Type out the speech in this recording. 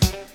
night.